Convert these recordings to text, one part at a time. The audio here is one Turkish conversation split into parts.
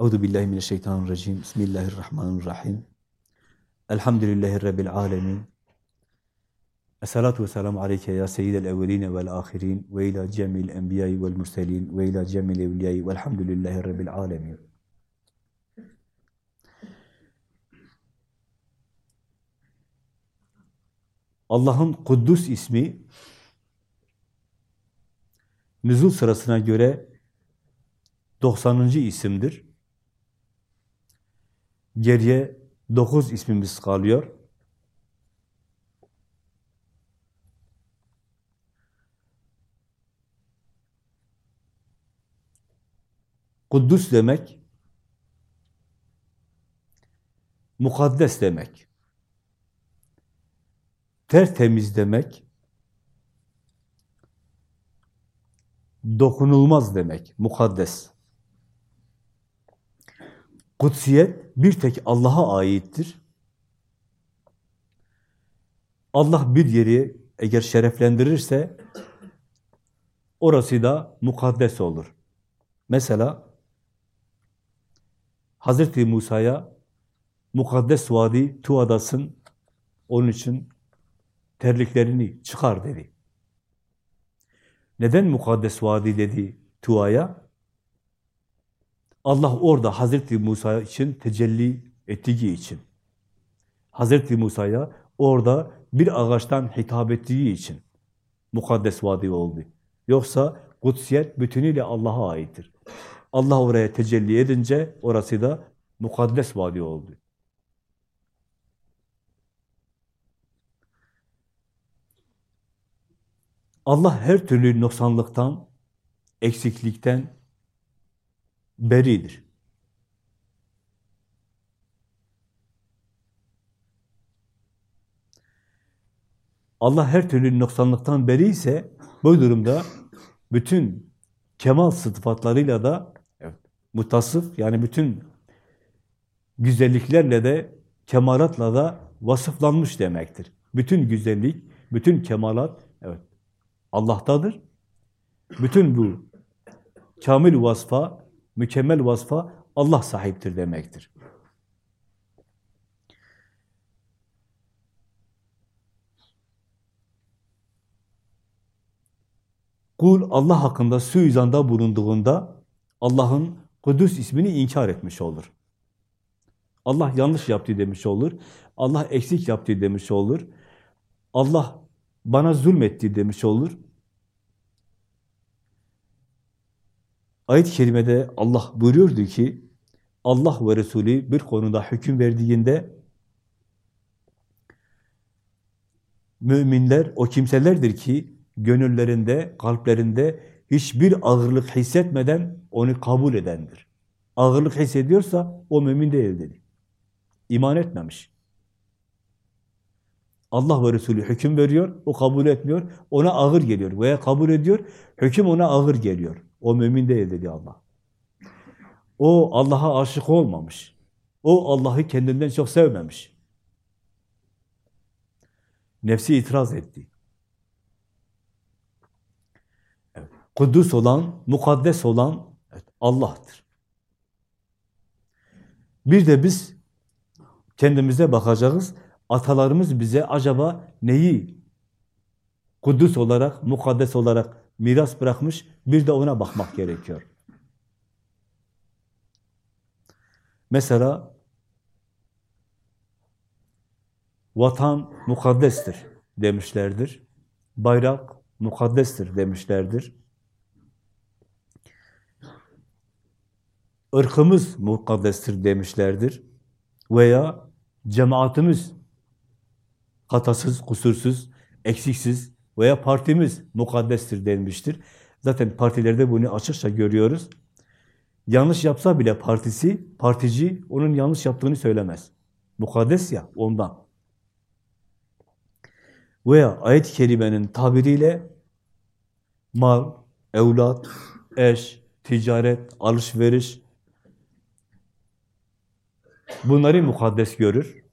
Euzu billahi mineşşeytanirracim. Bismillahirrahmanirrahim. Elhamdülillahi rabbil alamin. Esselatu vesselamu aleyke ya seyyidel evveline vel ahirin ve ila cemil enbiyayı vel murselin ve ila cemil evliyayı velhamdülillahi rabbil alemin. Allah'ın Kuddus ismi nüzul sırasına göre 90. isimdir. Geriye 9 ismimiz kalıyor. Kuddus demek, mukaddes demek, tertemiz demek, dokunulmaz demek, mukaddes. Kutsiyet bir tek Allah'a aittir. Allah bir yeri eğer şereflendirirse orası da mukaddes olur. Mesela Hazreti Musa'ya mukaddes vadi Tuadas'ın onun için terliklerini çıkar dedi. Neden mukaddes vadi dedi Tua'ya? Allah orada Hazreti Musa için tecelli ettiği için. Hazreti Musa'ya orada bir ağaçtan hitap ettiği için mukaddes vadi oldu. Yoksa kutsiyet bütünüyle Allah'a aittir. Allah oraya tecelli edince orası da mukaddes vadi oldu. Allah her türlü noksanlıktan, eksiklikten beridir. Allah her türlü noksanlıktan beri ise bu durumda bütün kemal sıfatlarıyla da evet, mutasıf yani bütün güzelliklerle de kemalatla da vasıflanmış demektir. Bütün güzellik, bütün kemalat evet Allah'tadır. Bütün bu kamil vasfa, mükemmel vasfa Allah sahiptir demektir. Kul Allah hakkında suizanda bulunduğunda Allah'ın Kudüs ismini inkar etmiş olur. Allah yanlış yaptı demiş olur. Allah eksik yaptı demiş olur. Allah bana zulmetti demiş olur. Ayet-i kerimede Allah buyuruyordu ki Allah ve Resulü bir konuda hüküm verdiğinde müminler o kimselerdir ki gönüllerinde, kalplerinde hiçbir ağırlık hissetmeden onu kabul edendir. Ağırlık hissediyorsa o mümin değil dedi. İman etmemiş. Allah ve Resulü hüküm veriyor, o kabul etmiyor, ona ağır geliyor veya kabul ediyor, hüküm ona ağır geliyor. O mümin değil dedi Allah. O Allah'a aşık olmamış. O Allah'ı kendinden çok sevmemiş. Nefsi itiraz etti. Evet. Kudüs olan, mukaddes olan evet, Allah'tır. Bir de biz kendimize bakacağız. Atalarımız bize acaba neyi Kudüs olarak, mukaddes olarak miras bırakmış, bir de ona bakmak gerekiyor. Mesela vatan mukaddestir demişlerdir. Bayrak mukaddestir demişlerdir. Irkımız mukaddestir demişlerdir. Veya cemaatimiz hatasız, kusursuz, eksiksiz veya partimiz mukaddestir denmiştir. Zaten partilerde bunu açıkça görüyoruz. Yanlış yapsa bile partisi, partici onun yanlış yaptığını söylemez. Mukaddes ya ondan. Veya ayet-i kerimenin tabiriyle mal, evlat, eş, ticaret, alışveriş bunları mukaddes görür.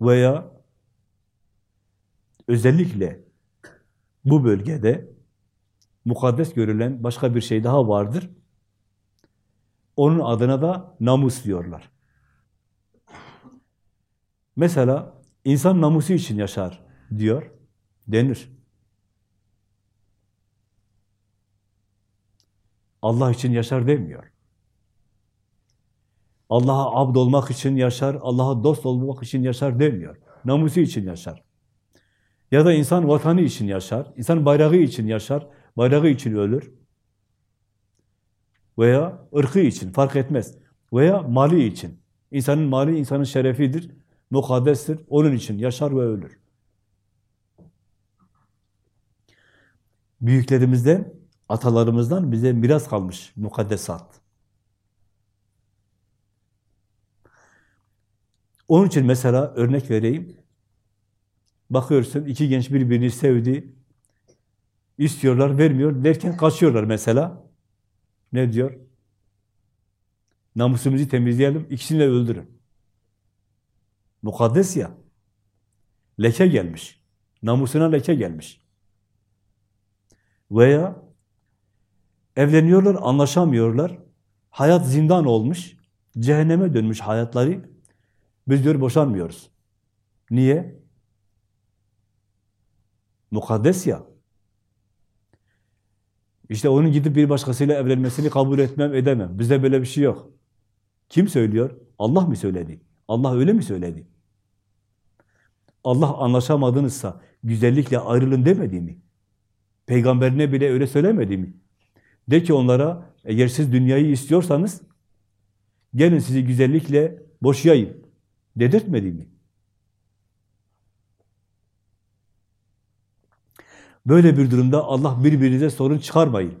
Veya özellikle bu bölgede mukaddes görülen başka bir şey daha vardır. Onun adına da namus diyorlar. Mesela insan namusu için yaşar diyor, denir. Allah için yaşar demiyor. Allah'a abd olmak için yaşar, Allah'a dost olmak için yaşar demiyor. Namusu için yaşar. Ya da insan vatanı için yaşar, insan bayrağı için yaşar, bayrağı için ölür. Veya ırkı için, fark etmez. Veya mali için. İnsanın mali insanın şerefidir, mukaddestir. Onun için yaşar ve ölür. Büyüklerimizden, atalarımızdan bize miras kalmış mukaddesat. Onun için mesela örnek vereyim. Bakıyorsun iki genç birbirini sevdi. istiyorlar, vermiyor derken kaçıyorlar mesela. Ne diyor? Namusumuzu temizleyelim, ikisini de öldürün. Mukaddes ya. Leke gelmiş. Namusuna leke gelmiş. Veya evleniyorlar, anlaşamıyorlar. Hayat zindan olmuş. Cehenneme dönmüş hayatları. Biz diyor boşanmıyoruz. Niye? Mukaddes ya. İşte onun gidip bir başkasıyla evlenmesini kabul etmem, edemem. Bizde böyle bir şey yok. Kim söylüyor? Allah mı söyledi? Allah öyle mi söyledi? Allah anlaşamadınızsa güzellikle ayrılın demedi mi? Peygamberine bile öyle söylemedi mi? De ki onlara, eğer siz dünyayı istiyorsanız, gelin sizi güzellikle boşayayım. Dedirtmedi mi? Böyle bir durumda Allah birbirinize sorun çıkarmayın.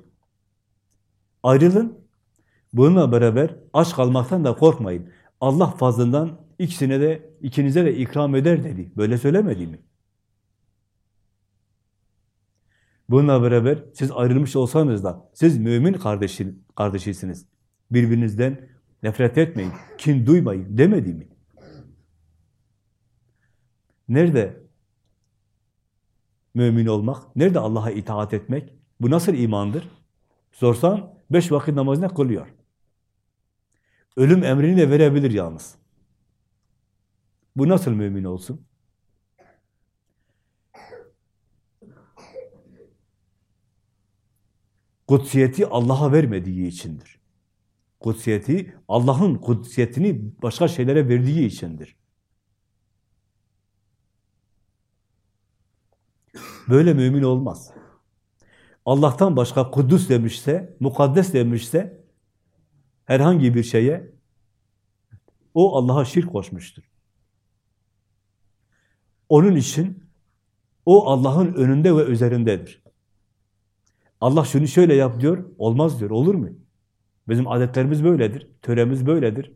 Ayrılın. Bununla beraber aç kalmaktan da korkmayın. Allah fazlından ikisine de ikinize de ikram eder dedi. Böyle söylemedi mi? Bununla beraber siz ayrılmış olsanız da siz mümin kardeşi, kardeşisiniz. Birbirinizden nefret etmeyin, kin duymayın demedi mi? Nerede mümin olmak? Nerede Allah'a itaat etmek? Bu nasıl imandır? Sorsan beş vakit namazını kılıyor. Ölüm emrini de verebilir yalnız. Bu nasıl mümin olsun? Kutsiyeti Allah'a vermediği içindir. Kutsiyeti Allah'ın kutsiyetini başka şeylere verdiği içindir. Böyle mümin olmaz. Allah'tan başka kudüs demişse, mukaddes demişse herhangi bir şeye o Allah'a şirk koşmuştur. Onun için o Allah'ın önünde ve üzerindedir. Allah şunu şöyle yap diyor, olmaz diyor. Olur mu? Bizim adetlerimiz böyledir, töremiz böyledir.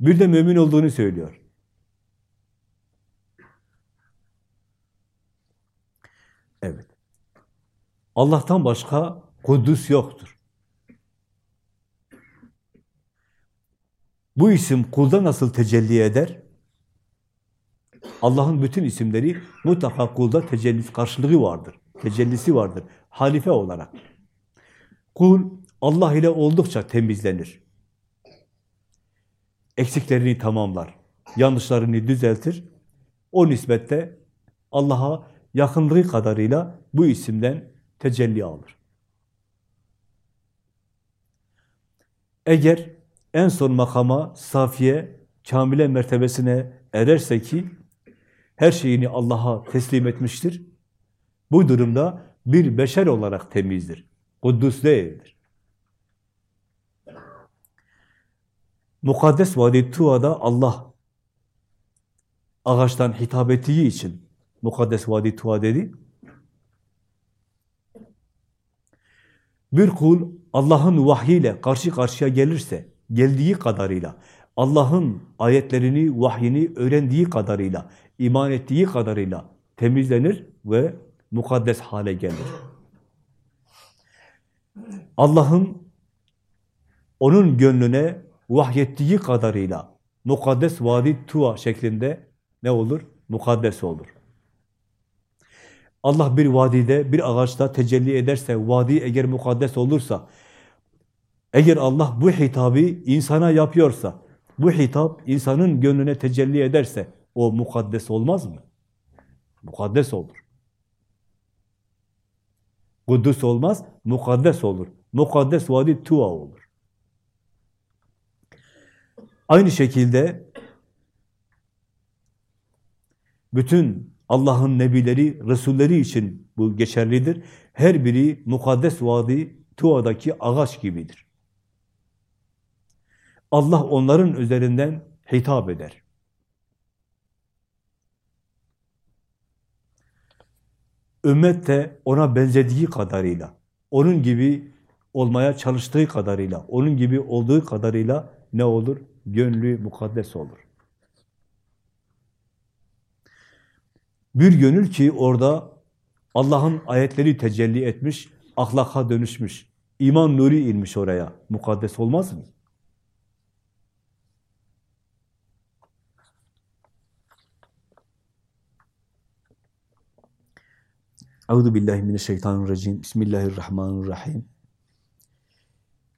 Bir de mümin olduğunu söylüyor. Evet. Allah'tan başka Kudüs yoktur. Bu isim kulda nasıl tecelli eder? Allah'ın bütün isimleri mutlaka kulda tecellisi, karşılığı vardır. Tecellisi vardır. Halife olarak. Kul Allah ile oldukça temizlenir. Eksiklerini tamamlar. Yanlışlarını düzeltir. O nisbette Allah'a yakınlığı kadarıyla bu isimden tecelli alır. Eğer en son makama, safiye, kamile mertebesine ererse ki her şeyini Allah'a teslim etmiştir. Bu durumda bir beşer olarak temizdir. Kuddus değildir. Mukaddes Vadi Tua'da Allah ağaçtan hitap ettiği için Mukaddes Vadi Tuva dedi. Bir kul Allah'ın vahyiyle karşı karşıya gelirse, geldiği kadarıyla, Allah'ın ayetlerini, vahyini öğrendiği kadarıyla, iman ettiği kadarıyla temizlenir ve mukaddes hale gelir. Allah'ın onun gönlüne vahyettiği kadarıyla mukaddes vadi tuva şeklinde ne olur? Mukaddes olur. Allah bir vadide, bir ağaçta tecelli ederse, vadi eğer mukaddes olursa, eğer Allah bu hitabı insana yapıyorsa, bu hitap insanın gönlüne tecelli ederse, o mukaddes olmaz mı? Mukaddes olur. Kudüs olmaz, mukaddes olur. Mukaddes vadi Tuva olur. Aynı şekilde bütün Allah'ın nebileri, resulleri için bu geçerlidir. Her biri mukaddes vadi Tuva'daki ağaç gibidir. Allah onların üzerinden hitap eder. Ümmet de ona benzediği kadarıyla, onun gibi olmaya çalıştığı kadarıyla, onun gibi olduğu kadarıyla ne olur? Gönlü mukaddes olur. Bir gönül ki orada Allah'ın ayetleri tecelli etmiş, ahlaka dönüşmüş, iman nuru inmiş oraya. Mukaddes olmaz mı? Euzu billahi mineşşeytanirracim. Bismillahirrahmanirrahim.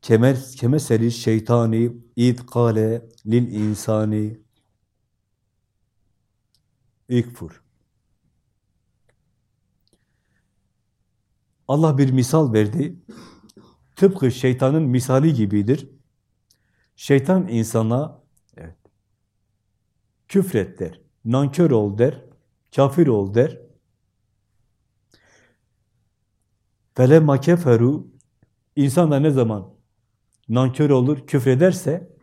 Kemer kemeseli şeytani id kale lil insani ikfur. Allah bir misal verdi. Tıpkı şeytanın misali gibidir. Şeytan insana evet, küfret der, nankör ol der, kafir ol der. فَلَمَّا كَفَرُوا İnsan da ne zaman nankör olur, küfrederse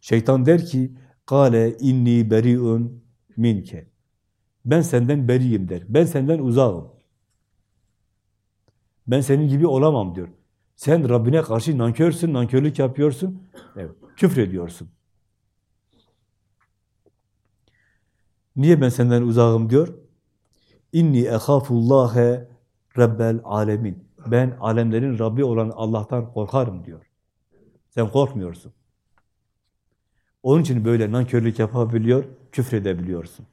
şeytan der ki قَالَ inni beriun minke Ben senden beriyim der. Ben senden uzağım. Ben senin gibi olamam diyor. Sen Rabbine karşı nankörsün, nankörlük yapıyorsun, evet, küfrediyorsun. Niye ben senden uzağım diyor? İnni ehafullâhe Rabbel alemin. Ben alemlerin Rabbi olan Allah'tan korkarım diyor. Sen korkmuyorsun. Onun için böyle nankörlük yapabiliyor, küfredebiliyorsun.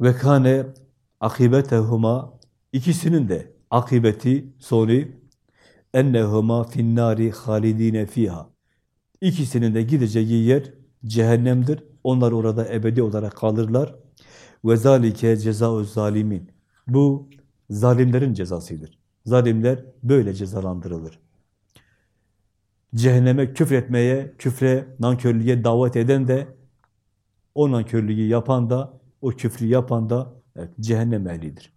Ve kâne akibetehuma ikisinin de akibeti, sonu ennehuma finnâri halidine fiha. İkisinin de gideceği yer cehennemdir. Onlar orada ebedi olarak kalırlar. Ve zalike cezaü zalimin. Bu zalimlerin cezasıdır. Zalimler böyle cezalandırılır. Cehenneme küfretmeye, küfre, nankörlüğe davet eden de, o nankörlüğü yapan da, o küfrü yapan da evet, cehennem ehlidir.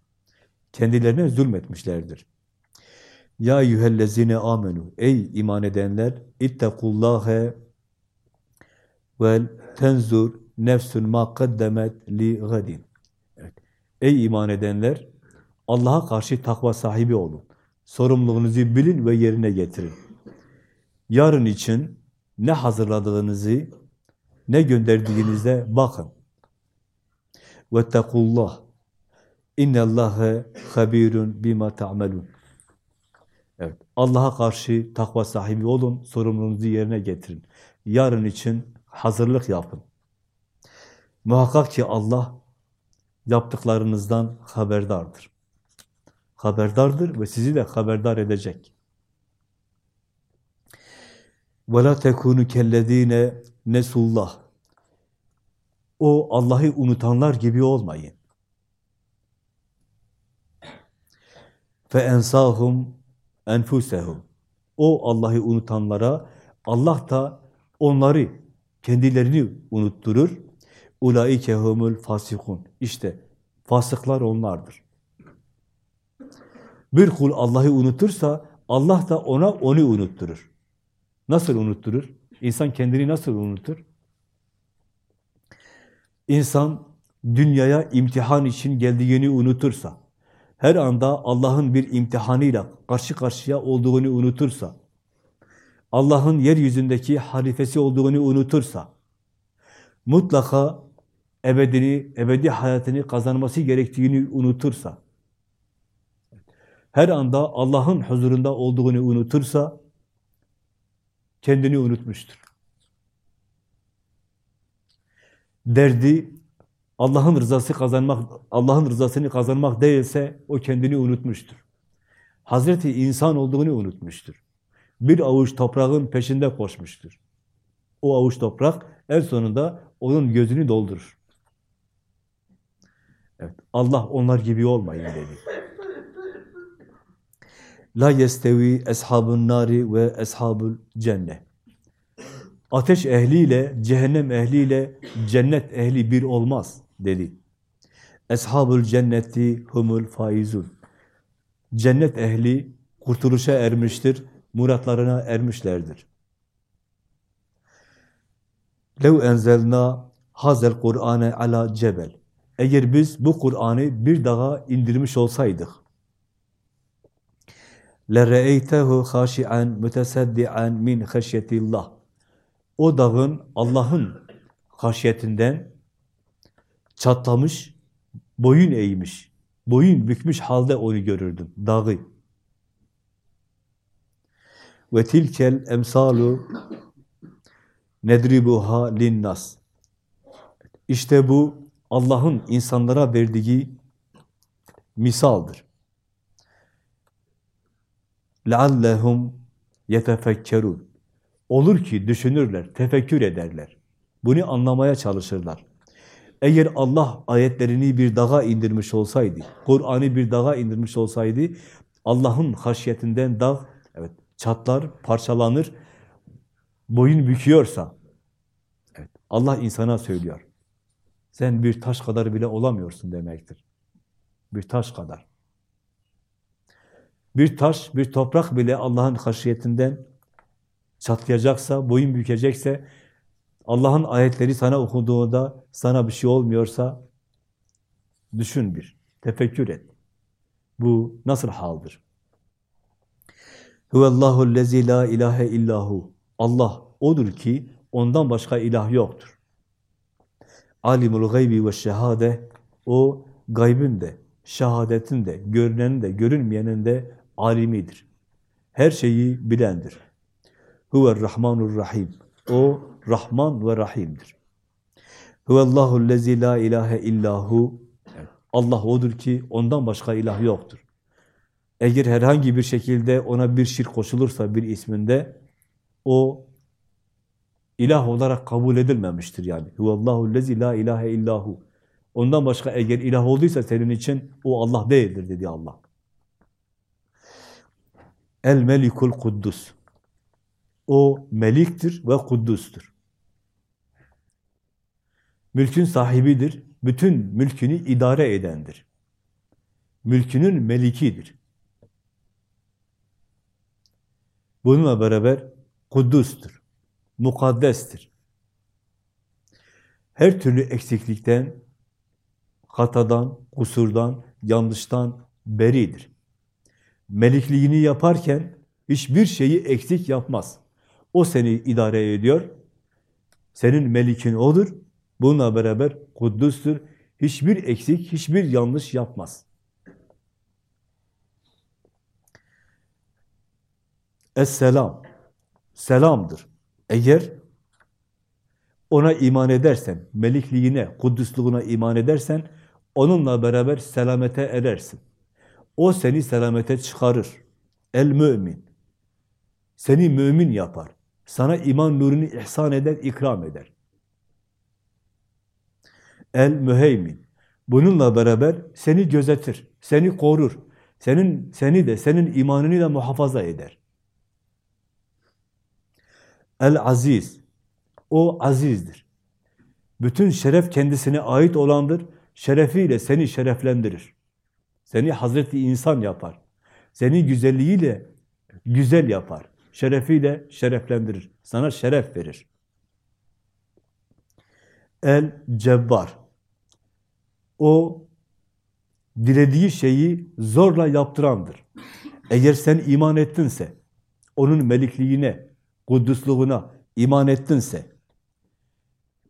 Kendilerine zulmetmişlerdir. Ya yühellezine amenu. Ey iman edenler, ittekullâhe vel tenzur nefsun ma kaddemet li gadin. Evet. Ey iman edenler, Allah'a karşı takva sahibi olun. Sorumluluğunuzu bilin ve yerine getirin. Yarın için ne hazırladığınızı, ne gönderdiğinizde bakın. وَاتَّقُوا İnne اللّٰهَ خَب۪يرٌ bima تَعْمَلُونَ Evet, Allah'a karşı takva sahibi olun, sorumluluğunuzu yerine getirin. Yarın için hazırlık yapın. Muhakkak ki Allah yaptıklarınızdan haberdardır. Haberdardır ve sizi de haberdar edecek. وَلَا تَكُونُ كَلَّذ۪ينَ nesullah. o Allah'ı unutanlar gibi olmayın. Fe ensahum enfusehum. O Allah'ı unutanlara Allah da onları kendilerini unutturur. Ulaike humul fasikun. İşte fasıklar onlardır. Bir kul Allah'ı unutursa Allah da ona onu unutturur. Nasıl unutturur? İnsan kendini nasıl unutur? İnsan dünyaya imtihan için geldiğini unutursa, her anda Allah'ın bir imtihanıyla karşı karşıya olduğunu unutursa, Allah'ın yeryüzündeki halifesi olduğunu unutursa, mutlaka ebedini, ebedi hayatını kazanması gerektiğini unutursa, her anda Allah'ın huzurunda olduğunu unutursa, kendini unutmuştur. Derdi Allah'ın rızası kazanmak, Allah'ın rızasını kazanmak değilse o kendini unutmuştur. Hazreti insan olduğunu unutmuştur. Bir avuç toprağın peşinde koşmuştur. O avuç toprak en sonunda onun gözünü doldurur. Evet, Allah onlar gibi olmayın dedi. La yestevi eshabun nari ve eshabul cennet. Ateş ehliyle, cehennem ehliyle cennet ehli bir olmaz dedi. Eshabul cenneti humul faizun. Cennet ehli kurtuluşa ermiştir, muratlarına ermişlerdir. Lev enzelna hazel Kur'ane ala cebel. Eğer biz bu Kur'an'ı bir dağa indirmiş olsaydık, لَرَأَيْتَهُ خَاشِعًا مُتَسَدِّعًا مِنْ خَشْيَةِ اللّٰهِ O dağın Allah'ın haşyetinden çatlamış, boyun eğmiş, boyun bükmüş halde onu görürdüm, dağı. Ve tilkel emsalu nedribuha linnas. İşte bu Allah'ın insanlara verdiği misaldır. لَعَلَّهُمْ يَتَفَكَّرُونَ Olur ki düşünürler, tefekkür ederler. Bunu anlamaya çalışırlar. Eğer Allah ayetlerini bir dağa indirmiş olsaydı, Kur'an'ı bir dağa indirmiş olsaydı, Allah'ın haşyetinden dağ evet, çatlar, parçalanır, boyun büküyorsa, evet, Allah insana söylüyor. Sen bir taş kadar bile olamıyorsun demektir. Bir taş kadar. Bir taş, bir toprak bile Allah'ın haşiyetinden çatlayacaksa, boyun bükecekse, Allah'ın ayetleri sana okuduğunda sana bir şey olmuyorsa düşün bir, tefekkür et. Bu nasıl haldir? Huvallahu lezi la ilahe illahu. Allah odur ki ondan başka ilah yoktur. Alimul gaybi ve şehade o gaybın de, şehadetin de, görünenin de, görünmeyenin de alimidir. Her şeyi bilendir. Huver Rahmanur Rahim. O Rahman ve Rahim'dir. Huvallahu lezi la ilahe illahu. Allah odur ki ondan başka ilah yoktur. Eğer herhangi bir şekilde ona bir şirk koşulursa bir isminde o ilah olarak kabul edilmemiştir yani. Huvallahu lezi la ilahe illahu. Ondan başka eğer ilah olduysa senin için o Allah değildir dedi Allah. El melikul kuddus. O meliktir ve kuddustur. Mülkün sahibidir. Bütün mülkünü idare edendir. Mülkünün melikidir. Bununla beraber kuddustur. Mukaddestir. Her türlü eksiklikten, hatadan, kusurdan, yanlıştan beridir. Melikliğini yaparken hiçbir şeyi eksik yapmaz. O seni idare ediyor. Senin melikin odur. Bununla beraber kuddustur. Hiçbir eksik, hiçbir yanlış yapmaz. Es-selam. Selamdır. Eğer ona iman edersen, melikliğine, kuddusluğuna iman edersen, onunla beraber selamete edersin. O seni selamete çıkarır. El mümin. Seni mümin yapar. Sana iman nurunu ihsan eder, ikram eder. El müheymin. Bununla beraber seni gözetir, seni korur. Senin seni de senin imanını da muhafaza eder. El aziz. O azizdir. Bütün şeref kendisine ait olandır. Şerefiyle seni şereflendirir. Seni Hazreti insan yapar. Seni güzelliğiyle güzel yapar. Şerefiyle şereflendirir. Sana şeref verir. El cebbar. O dilediği şeyi zorla yaptırandır. Eğer sen iman ettinse, onun melikliğine, kuddusluğuna iman ettinse,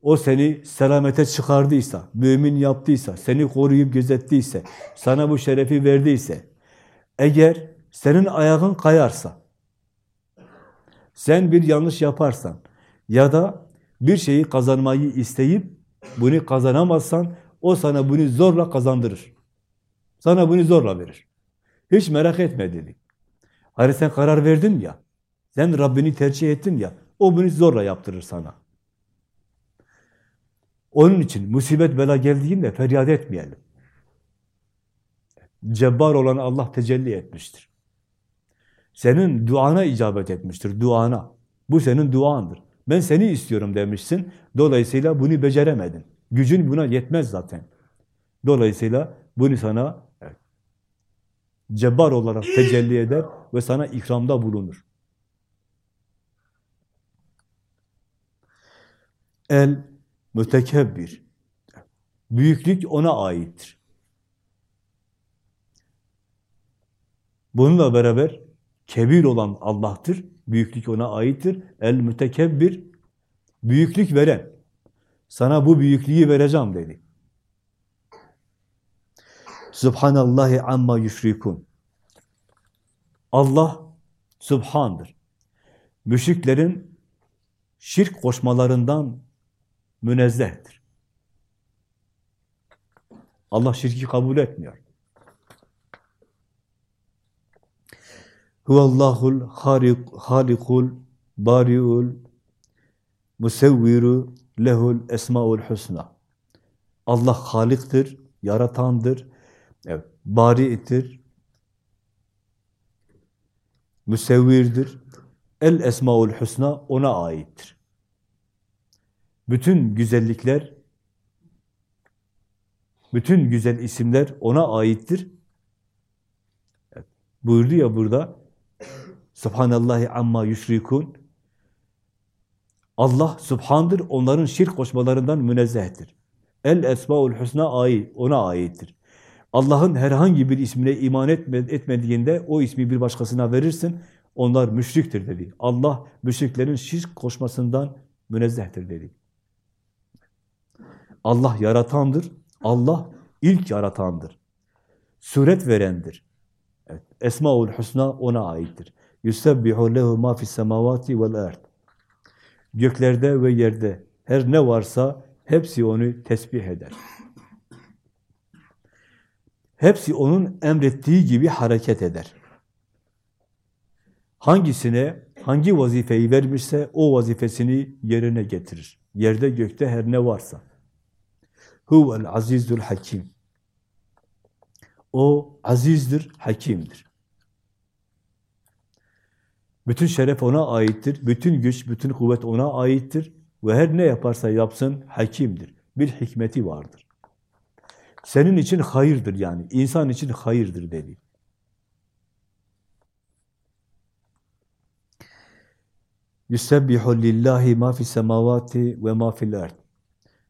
o seni selamete çıkardıysa, mümin yaptıysa, seni koruyup gözettiyse, sana bu şerefi verdiyse, eğer senin ayağın kayarsa, sen bir yanlış yaparsan ya da bir şeyi kazanmayı isteyip Bunu kazanamazsan o sana bunu zorla kazandırır. Sana bunu zorla verir. Hiç merak etme dedi. Hani sen karar verdin ya, sen Rabbini tercih ettin ya, o bunu zorla yaptırır sana. Onun için musibet bela geldiğinde feryat etmeyelim. Cebbar olan Allah tecelli etmiştir. Senin duana icabet etmiştir, duana. Bu senin duandır. Ben seni istiyorum demişsin. Dolayısıyla bunu beceremedin. Gücün buna yetmez zaten. Dolayısıyla bunu sana evet, cebbar olarak tecelli eder ve sana ikramda bulunur. El mütekebbir. Büyüklük ona aittir. Bununla beraber kebir olan Allah'tır. Büyüklük ona aittir. El mütekebbir, büyüklük veren. Sana bu büyüklüğü vereceğim dedi. Subhanallahi amma yüşrikun. Allah Subhan'dır. Müşriklerin şirk koşmalarından münezzehtir. Allah şirki kabul etmiyor. Huvallahul harik, halikul bariul musevviru lehul esmaul husna. Allah haliktir, yaratandır, evet, bari'tir, müsevvirdir. El esmaul husna ona aittir. Bütün güzellikler, bütün güzel isimler ona aittir. Evet, buyurdu ya burada, Subhanallahi amma yüşrikun. Allah subhandır, onların şirk koşmalarından münezzehtir. El esmaul husna ait, ona aittir. Allah'ın herhangi bir ismine iman etmediğinde o ismi bir başkasına verirsin, onlar müşriktir dedi. Allah müşriklerin şirk koşmasından münezzehtir dedi. Allah yaratandır, Allah ilk yaratandır. Suret verendir. Evet, Esmaül Hüsna ona aittir. Yusebbihu lehu ma fis semavati vel. Göklerde ve yerde her ne varsa hepsi onu tesbih eder. Hepsi onun emrettiği gibi hareket eder. Hangisine hangi vazifeyi vermişse o vazifesini yerine getirir. Yerde gökte her ne varsa. Huvel azizul hakim. O azizdir, hakimdir. Bütün şeref ona aittir, bütün güç, bütün kuvvet ona aittir ve her ne yaparsa yapsın hakimdir. Bir hikmeti vardır. Senin için hayırdır yani, insan için hayırdır dedi. Yusebbihu lillahi ma fi semavati ve ma fil ard.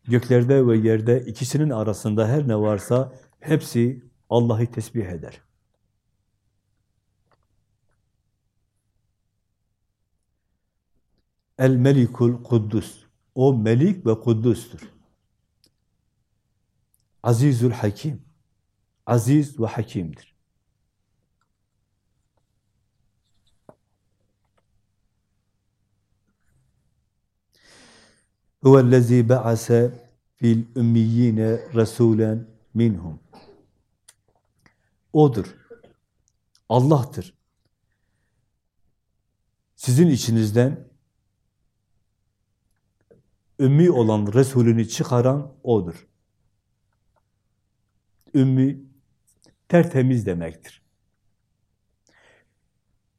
Göklerde ve yerde ikisinin arasında her ne varsa hepsi Allah'ı tesbih eder. El Melikul Kuddus. O Melik ve Kuddus'tur. Azizül Hakim. Aziz ve Hakim'dir. Huvellezî be'ase fil ümmiyine rasûlen minhum. O'dur. Allah'tır. Sizin içinizden ümmi olan Resulünü çıkaran O'dur. Ümmi, tertemiz demektir.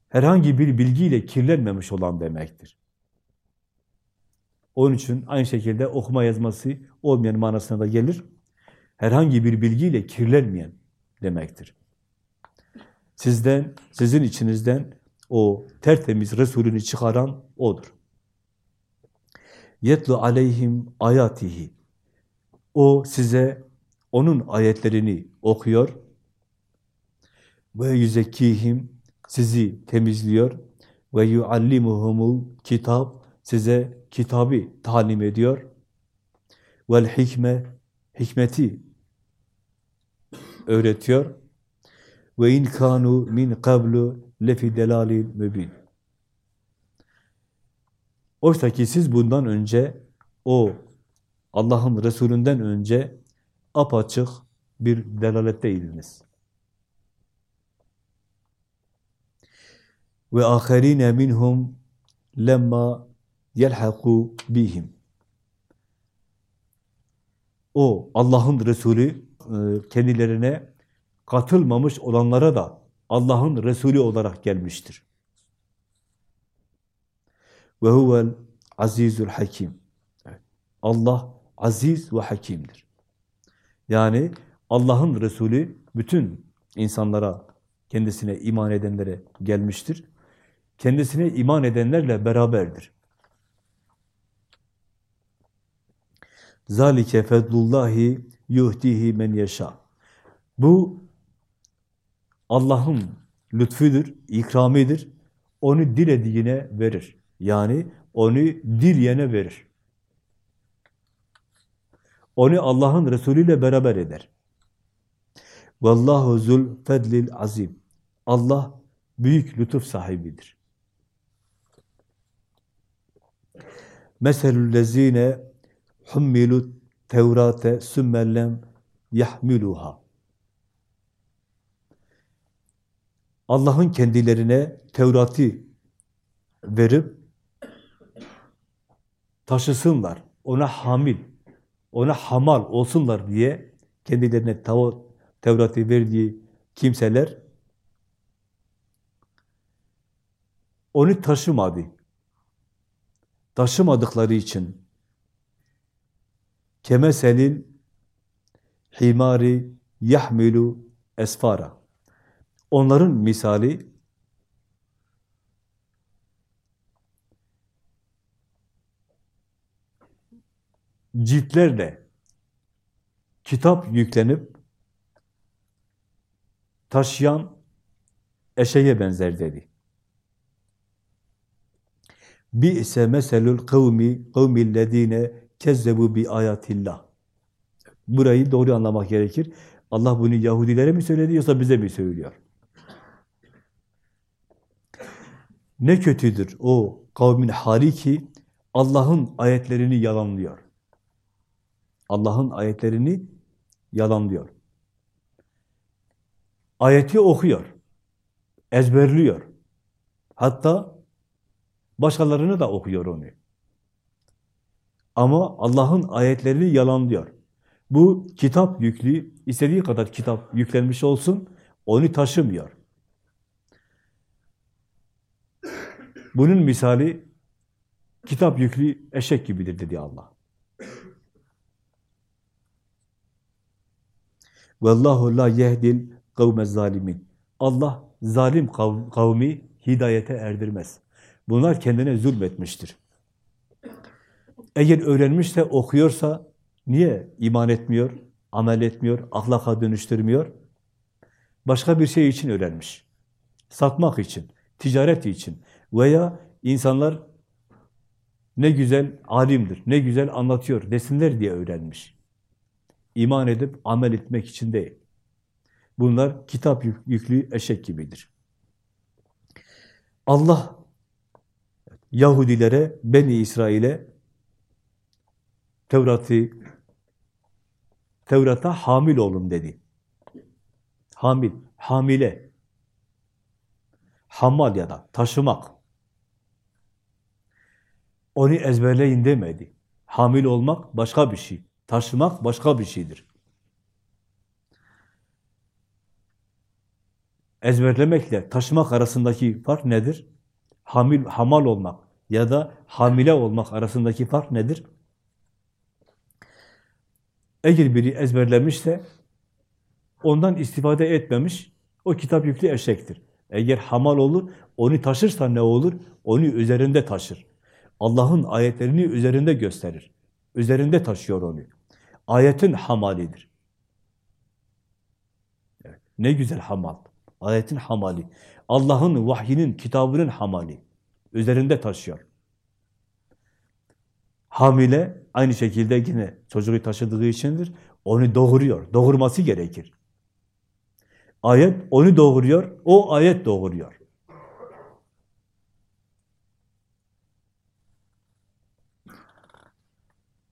Herhangi bir bilgiyle kirlenmemiş olan demektir. Onun için aynı şekilde okuma yazması olmayan manasına da gelir. Herhangi bir bilgiyle kirlenmeyen demektir. Sizden, sizin içinizden o tertemiz Resulünü çıkaran O'dur. Yetlu aleyhim ayatihi. O size onun ayetlerini okuyor ve yüzekihim sizi temizliyor ve yuallimuhumul kitap size kitabı talim ediyor. Vel hikme hikmeti öğretiyor. Ve in kanu min qablu lefi delalil mübin. Oysa ki siz bundan önce o Allah'ın Resulünden önce apaçık bir delaletteydiniz. Ve aherine minhum lemma yelhaku bihim. O Allah'ın Resulü e, kendilerine katılmamış olanlara da Allah'ın Resulü olarak gelmiştir. Ve huvel azizül hakim. Allah aziz ve hakimdir. Yani Allah'ın Resulü bütün insanlara, kendisine iman edenlere gelmiştir. Kendisine iman edenlerle beraberdir. Zalike fedlullahi yuhtihi men yeşâ. Bu Allah'ın lütfüdür, ikramidir. Onu dilediğine verir. Yani onu dileyene verir. Onu Allah'ın Resulü ile beraber eder. Vallahu zul fedlil azim. Allah büyük lütuf sahibidir. Meselüllezine hummilu tevrate sümmellem yahmiluha. Allah'ın kendilerine Tevrat'ı verip taşısınlar, ona hamil, ona hamal olsunlar diye kendilerine Tevrat'ı verdiği kimseler onu taşımadı. Taşımadıkları için kemeselil himari yahmilu esfara. Onların misali ciltlerle kitap yüklenip taşıyan eşeğe benzer dedi. Bi ise meselul kavmi kavmillezine kezzebu bi ayatillah. Burayı doğru anlamak gerekir. Allah bunu Yahudilere mi söyledi yoksa bize mi söylüyor? Ne kötüdür o kavmin hali ki Allah'ın ayetlerini yalanlıyor. Allah'ın ayetlerini yalanlıyor. Ayeti okuyor, ezberliyor. Hatta başkalarını da okuyor onu. Ama Allah'ın ayetlerini yalanlıyor. Bu kitap yüklü, istediği kadar kitap yüklenmiş olsun, onu taşımıyor. Bunun misali kitap yüklü eşek gibidir dedi Allah. Vallahu la yehdil kavmez zalimin. Allah zalim kav kavmi hidayete erdirmez. Bunlar kendine zulmetmiştir. Eğer öğrenmişse, okuyorsa niye iman etmiyor, amel etmiyor, ahlaka dönüştürmüyor? Başka bir şey için öğrenmiş. Satmak için, ticaret için veya insanlar ne güzel alimdir, ne güzel anlatıyor desinler diye öğrenmiş. İman edip amel etmek için değil. Bunlar kitap yüklü eşek gibidir. Allah Yahudilere, Beni İsrail'e Tevrat'ı Tevrat'a hamil olun dedi. Hamil, hamile. Hamal ya da taşımak. Onu ezberleyin demedi. Hamil olmak başka bir şey. Taşımak başka bir şeydir. Ezberlemekle taşımak arasındaki fark nedir? Hamil, hamal olmak ya da hamile olmak arasındaki fark nedir? Eğer biri ezberlemişse ondan istifade etmemiş, o kitap yüklü eşektir. Eğer hamal olur, onu taşırsa ne olur? Onu üzerinde taşır. Allah'ın ayetlerini üzerinde gösterir. Üzerinde taşıyor onu. Ayetin hamalidir. Evet, ne güzel hamal. Ayetin hamali. Allah'ın vahyinin, kitabının hamali. Üzerinde taşıyor. Hamile aynı şekilde yine çocuğu taşıdığı içindir. Onu doğuruyor. Doğurması gerekir. Ayet onu doğuruyor, o ayet doğuruyor.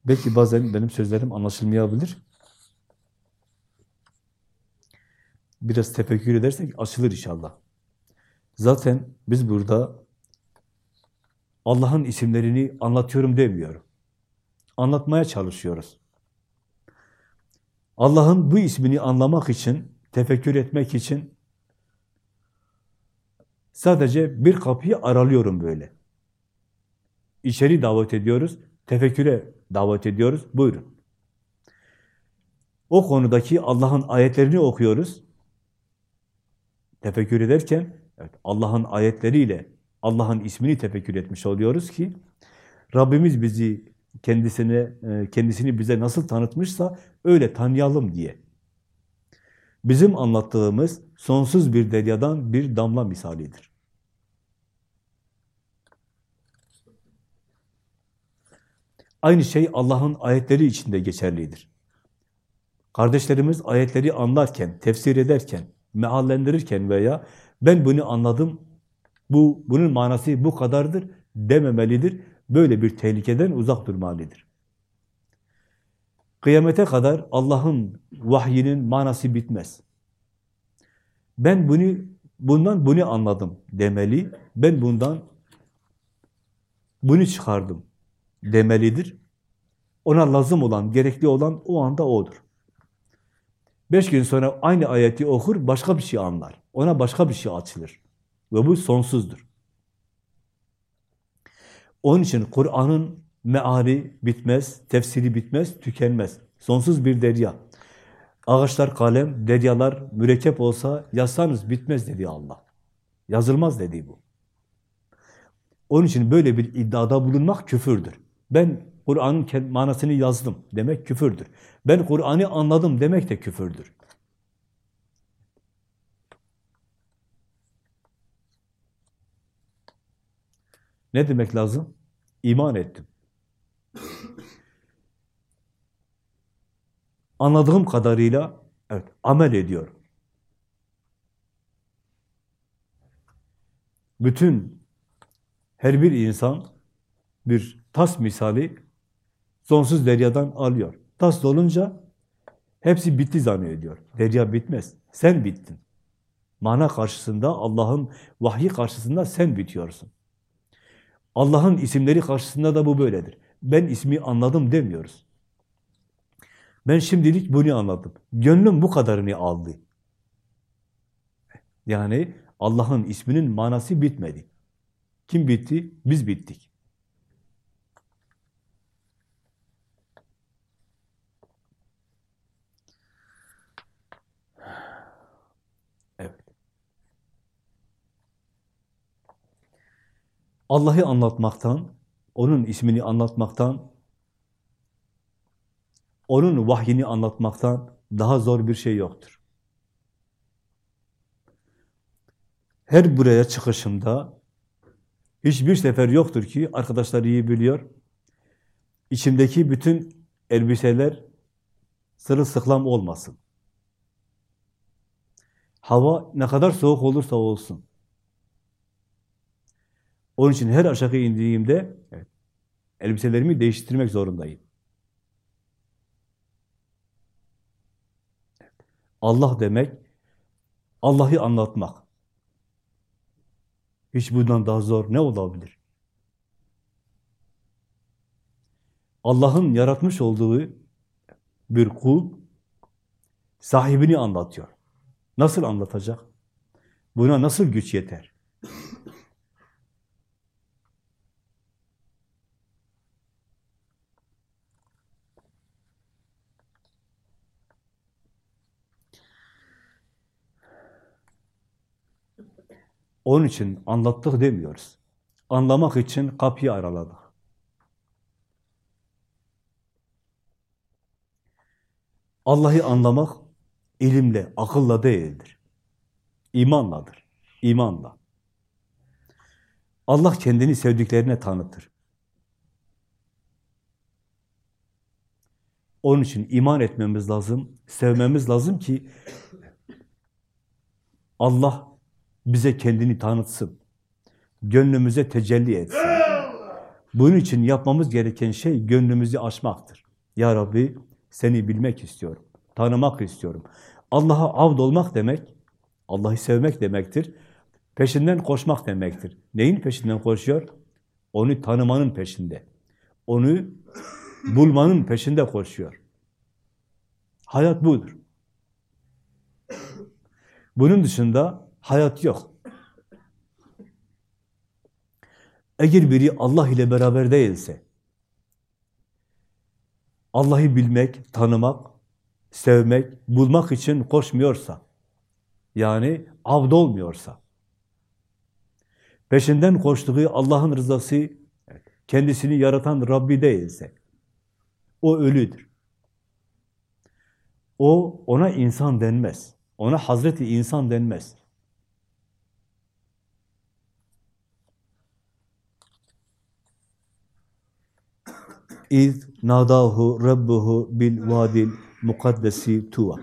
Belki bazen benim sözlerim anlaşılmayabilir. Biraz tefekkür edersek açılır inşallah. Zaten biz burada Allah'ın isimlerini anlatıyorum demiyorum. Anlatmaya çalışıyoruz. Allah'ın bu ismini anlamak için, tefekkür etmek için sadece bir kapıyı aralıyorum böyle. İçeri davet ediyoruz, tefekküre davet ediyoruz. Buyurun. O konudaki Allah'ın ayetlerini okuyoruz. Tefekkür ederken evet, Allah'ın ayetleriyle Allah'ın ismini tefekkür etmiş oluyoruz ki Rabbimiz bizi kendisine e, kendisini bize nasıl tanıtmışsa öyle tanıyalım diye. Bizim anlattığımız sonsuz bir deryadan bir damla misalidir. Aynı şey Allah'ın ayetleri içinde geçerlidir. Kardeşlerimiz ayetleri anlarken, tefsir ederken, meallendirirken veya ben bunu anladım, bu bunun manası bu kadardır dememelidir. Böyle bir tehlikeden uzak durmalıdır. Kıyamete kadar Allah'ın vahyinin manası bitmez. Ben bunu bundan bunu anladım demeli. Ben bundan bunu çıkardım demelidir. Ona lazım olan, gerekli olan o anda odur. Beş gün sonra aynı ayeti okur, başka bir şey anlar. Ona başka bir şey açılır. Ve bu sonsuzdur. Onun için Kur'an'ın meali bitmez, tefsiri bitmez, tükenmez. Sonsuz bir derya. Ağaçlar kalem, deryalar mürekkep olsa yazsanız bitmez dedi Allah. Yazılmaz dedi bu. Onun için böyle bir iddiada bulunmak küfürdür. Ben Kur'an'ın manasını yazdım demek küfürdür. Ben Kur'an'ı anladım demek de küfürdür. Ne demek lazım? İman ettim. Anladığım kadarıyla evet amel ediyorum. Bütün her bir insan bir tas misali sonsuz deryadan alıyor. Tas dolunca hepsi bitti zannediyor. Derya bitmez. Sen bittin. Mana karşısında, Allah'ın vahyi karşısında sen bitiyorsun. Allah'ın isimleri karşısında da bu böyledir. Ben ismi anladım demiyoruz. Ben şimdilik bunu anladım. Gönlüm bu kadarını aldı. Yani Allah'ın isminin manası bitmedi. Kim bitti? Biz bittik. Allah'ı anlatmaktan, onun ismini anlatmaktan, onun vahyini anlatmaktan daha zor bir şey yoktur. Her buraya çıkışımda hiçbir sefer yoktur ki arkadaşlar iyi biliyor. İçimdeki bütün elbiseler sırılsıklam olmasın. Hava ne kadar soğuk olursa olsun. Onun için her aşağı indiğimde evet, elbiselerimi değiştirmek zorundayım. Allah demek, Allah'ı anlatmak. Hiç bundan daha zor ne olabilir? Allah'ın yaratmış olduğu bir kul sahibini anlatıyor. Nasıl anlatacak? Buna nasıl güç yeter? Onun için anlattık demiyoruz. Anlamak için kapıyı araladık. Allah'ı anlamak ilimle, akılla değildir. İmanladır. İmanla. Allah kendini sevdiklerine tanıtır. Onun için iman etmemiz lazım, sevmemiz lazım ki Allah bize kendini tanıtsın. Gönlümüze tecelli etsin. Bunun için yapmamız gereken şey gönlümüzü açmaktır. Ya Rabbi seni bilmek istiyorum, tanımak istiyorum. Allah'a avd olmak demek, Allah'ı sevmek demektir. Peşinden koşmak demektir. Neyin peşinden koşuyor? Onu tanımanın peşinde. Onu bulmanın peşinde koşuyor. Hayat budur. Bunun dışında hayat yok. Eğer biri Allah ile beraber değilse, Allah'ı bilmek, tanımak, sevmek, bulmak için koşmuyorsa, yani avd olmuyorsa, peşinden koştuğu Allah'ın rızası, kendisini yaratan Rabbi değilse, o ölüdür. O, ona insan denmez. Ona Hazreti insan denmez. İz nadahu rabbuhu bil vadil mukaddesi tuva.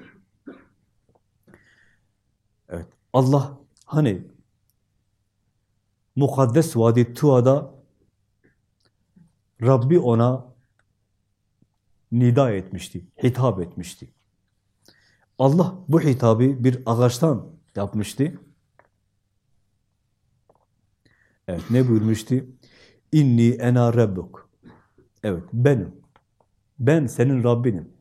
Evet. Allah hani mukaddes vadi Tuva'da Rabbi ona nida etmişti, hitap etmişti. Allah bu hitabı bir ağaçtan yapmıştı. Evet, ne buyurmuştu? İnni ena rabbuk. Evet, benim. Ben senin Rabbinim.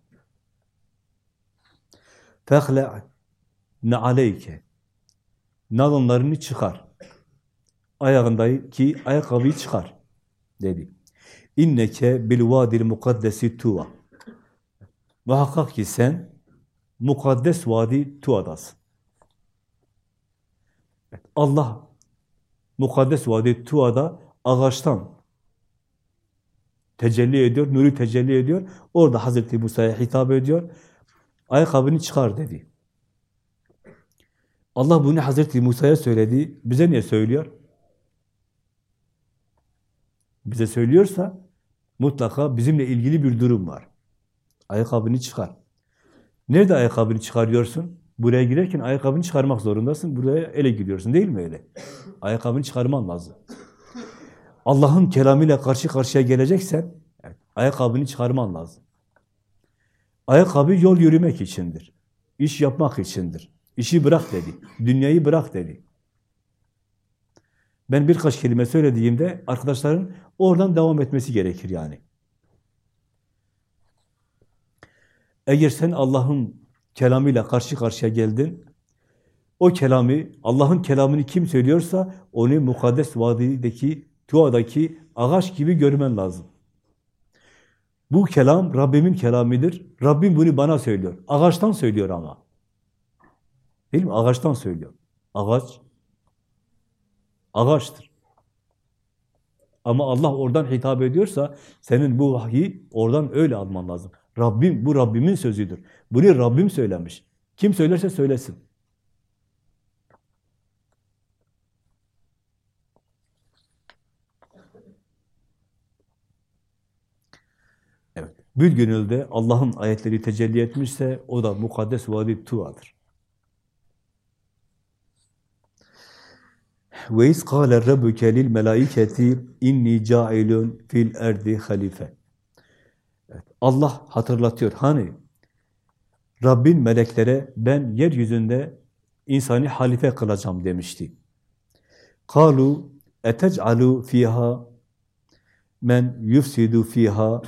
Fehle ne aleyke. Nalonlarını çıkar. Ayağındaki ayakkabıyı çıkar. Dedi. İnneke bil vadil mukaddesi tuva. Muhakkak ki sen mukaddes vadi Tua'dasın. Allah mukaddes vadi Tua'da ağaçtan tecelli ediyor, nuru tecelli ediyor. Orada Hazreti Musa'ya hitap ediyor. Ayakkabını çıkar dedi. Allah bunu Hazreti Musa'ya söyledi. Bize niye söylüyor? Bize söylüyorsa mutlaka bizimle ilgili bir durum var. Ayakkabını çıkar. Nerede ayakkabını çıkarıyorsun? Buraya girerken ayakkabını çıkarmak zorundasın. Buraya ele gidiyorsun değil mi öyle? Ayakkabını çıkarman lazım. Allah'ın kelamıyla karşı karşıya geleceksen ayakkabını çıkarman lazım. Ayakkabı yol yürümek içindir. İş yapmak içindir. İşi bırak dedi. Dünyayı bırak dedi. Ben birkaç kelime söylediğimde arkadaşların oradan devam etmesi gerekir yani. Eğer sen Allah'ın kelamıyla karşı karşıya geldin, o kelamı, Allah'ın kelamını kim söylüyorsa onu mukaddes vadideki, Tua'daki ağaç gibi görmen lazım. Bu kelam Rabbimin kelamidir. Rabbim bunu bana söylüyor. Ağaçtan söylüyor ama. Değil mi? Ağaçtan söylüyor. Ağaç, ağaçtır. Ama Allah oradan hitap ediyorsa senin bu vahyi oradan öyle alman lazım. Rabbim, bu Rabbimin sözüdür. Bunu Rabbim söylemiş. Kim söylerse söylesin. Evet. Bir gönülde Allah'ın ayetleri tecelli etmişse o da mukaddes vadi Tuva'dır. Ve iz kâle rabbuke lil melâiketi inni câilun fil erdi halife. Allah hatırlatıyor. Hani Rabbin meleklere ben yeryüzünde insanı halife kılacağım demişti. Kalu etec'alu fiha men yufsidu fiha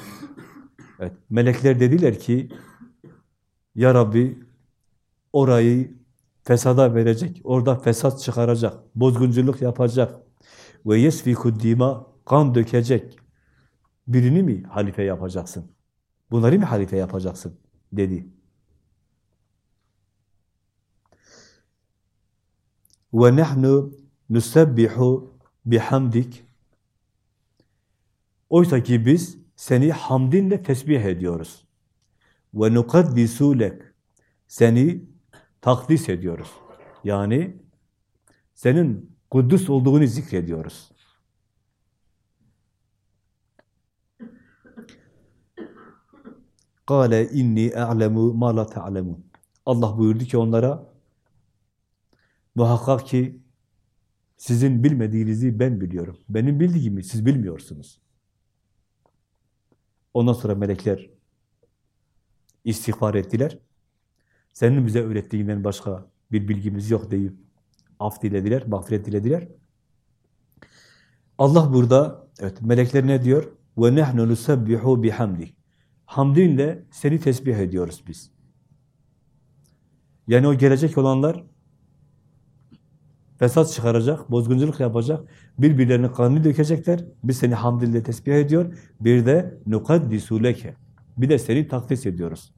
Evet, melekler dediler ki Ya Rabbi orayı fesada verecek, orada fesat çıkaracak, bozgunculuk yapacak ve yesfiku dima kan dökecek birini mi halife yapacaksın? Bunları mı halife yapacaksın? dedi. Ve nahnu nusabbihu bihamdik Oysa ki biz seni hamdinle tesbih ediyoruz. Ve nukaddisu lek Seni takdis ediyoruz. Yani senin kuddus olduğunu zikrediyoruz. Kale inni a'lemu ma la. Allah buyurdu ki onlara muhakkak ki sizin bilmediğinizi ben biliyorum. Benim bildiğimi siz bilmiyorsunuz. Ondan sonra melekler istiğfar ettiler. Senin bize öğrettiğinden başka bir bilgimiz yok deyip af dilediler, mağfiret dilediler. Allah burada, evet melekler ne diyor? Ve nehnu nusabbihu bihamdi. Hamdinle seni tesbih ediyoruz biz. Yani o gelecek olanlar fesat çıkaracak, bozgunculuk yapacak, birbirlerinin kanını dökecekler. Biz seni hamdille tesbih ediyor. Bir de nukaddisu leke. Bir de seni takdis ediyoruz.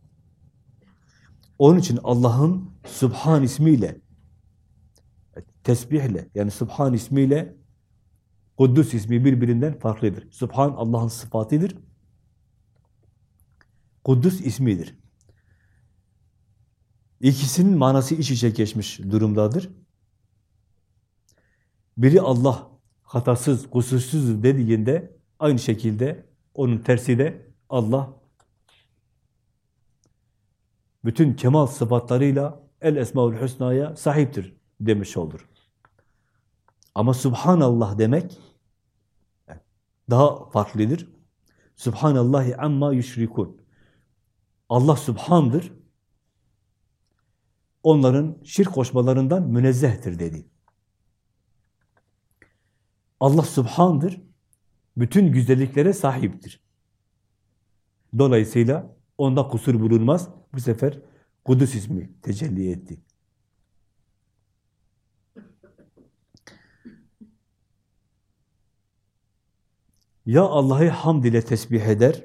Onun için Allah'ın Subhan ismiyle tesbihle yani Subhan ismiyle Kuddus ismi birbirinden farklıdır. Subhan Allah'ın sıfatıdır. Kuddus ismidir. İkisinin manası iç içe geçmiş durumdadır. Biri Allah hatasız, kusursuz dediğinde aynı şekilde onun tersi de Allah bütün kemal sıfatlarıyla El Esmaül Hüsna'ya sahiptir demiş olur. Ama Subhanallah demek daha farklıdır. Subhanallahi amma yüşrikun. Allah Subhan'dır. Onların şirk koşmalarından münezzehtir dedi. Allah Subhan'dır. Bütün güzelliklere sahiptir. Dolayısıyla onda kusur bulunmaz. Bu sefer Kudüs ismi tecelli etti. Ya Allah'ı hamd ile tesbih eder,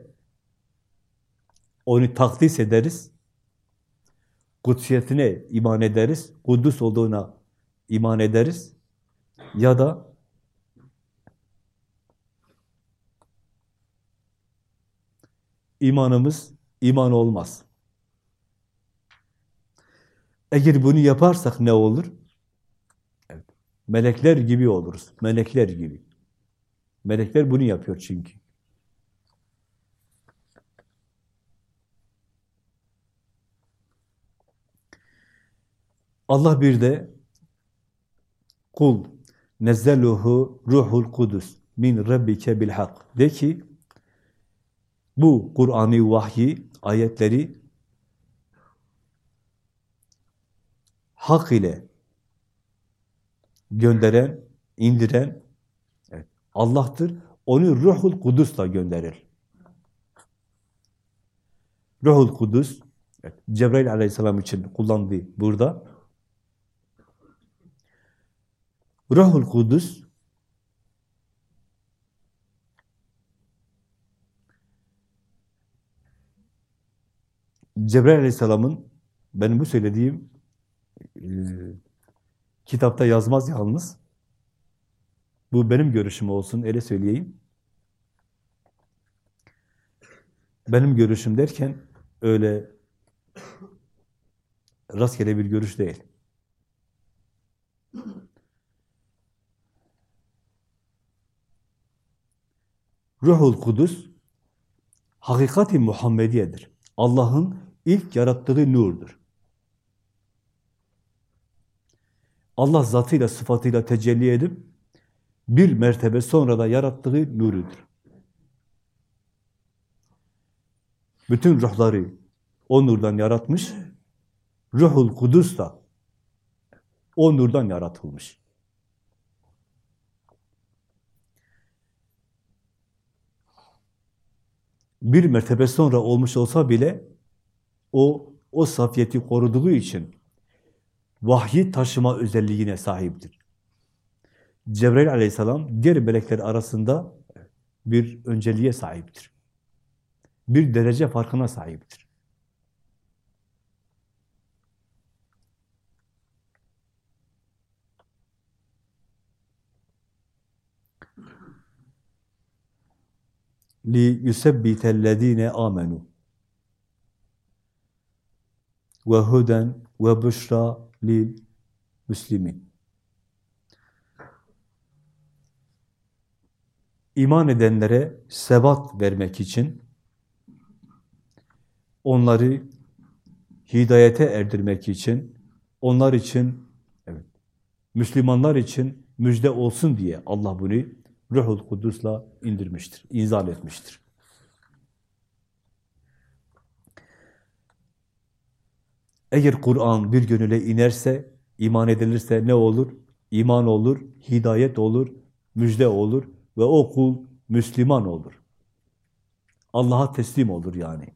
onu takdis ederiz, kutsiyetine iman ederiz, kudüs olduğuna iman ederiz, ya da imanımız iman olmaz. Eğer bunu yaparsak ne olur? Evet. Melekler gibi oluruz. Melekler gibi. Melekler bunu yapıyor çünkü. Allah bir de kul nezzeluhu ruhul kudüs min rabbike bil hak de ki bu Kur'an'ı vahyi ayetleri hak ile gönderen, indiren Allah'tır. Onu Ruhul Kudüs'la gönderir. Ruhul Kudüs, evet, Cebrail aleyhisselam için kullandığı burada. Ruhul Kudüs, Cebrail aleyhisselamın benim bu söylediğim e, kitapta yazmaz yalnız. Bu benim görüşüm olsun, öyle söyleyeyim. Benim görüşüm derken öyle rastgele bir görüş değil. Ruhul Kudüs hakikati Muhammediyedir. Allah'ın ilk yarattığı nurdur. Allah zatıyla, sıfatıyla tecelli edip bir mertebe sonra da yarattığı nurudur. Bütün ruhları o nurdan yaratmış, Ruhul Kudüs da o nurdan yaratılmış. Bir mertebe sonra olmuş olsa bile o o safiyeti koruduğu için vahyi taşıma özelliğine sahiptir. Cebrail aleyhisselam diğer melekler arasında bir önceliğe sahiptir. Bir derece farkına sahiptir. li yusebbitellezine amenu ve huden ve büşra lil müslimin. İman edenlere sebat vermek için, onları hidayete erdirmek için, onlar için, evet, Müslümanlar için müjde olsun diye Allah bunu Ruhul Kudüs'la indirmiştir, inzal etmiştir. Eğer Kur'an bir gönüle inerse, iman edilirse ne olur? İman olur, hidayet olur, müjde olur ve o kul Müslüman olur. Allah'a teslim olur yani.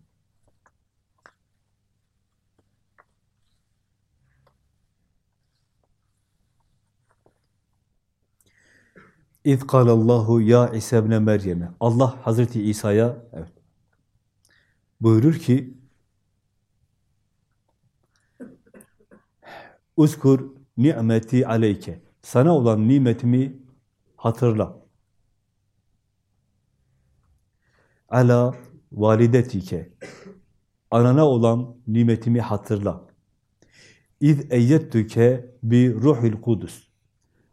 İz kalallahu ya İsa ibn Meryem'e. Allah Hazreti İsa'ya evet, buyurur ki Uzkur nimeti aleyke. Sana olan nimetimi hatırla. Ala validetike. Anana olan nimetimi hatırla. İz eyyettüke bi ruhil kudüs.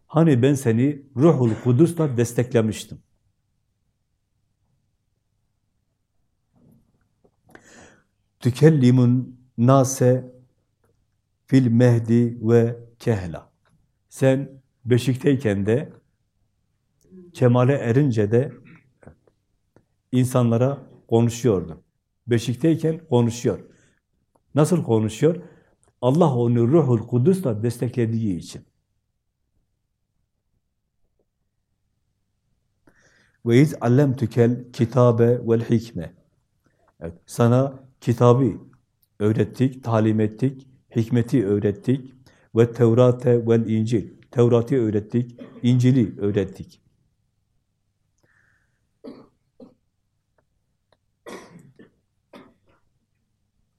Hani ben seni ruhul kudüsle desteklemiştim. Tükellimun nase fil mehdi ve kehla. Sen beşikteyken de kemale erince de insanlara konuşuyordun. Beşikteyken konuşuyor. Nasıl konuşuyor? Allah onu ruhul kudüsle desteklediği için. Ve iz allemtükel kitabe vel hikme. Evet, sana kitabı öğrettik, talim ettik, hikmeti öğrettik ve Tevrate vel İncil. Tevrat'ı öğrettik, İncil'i öğrettik.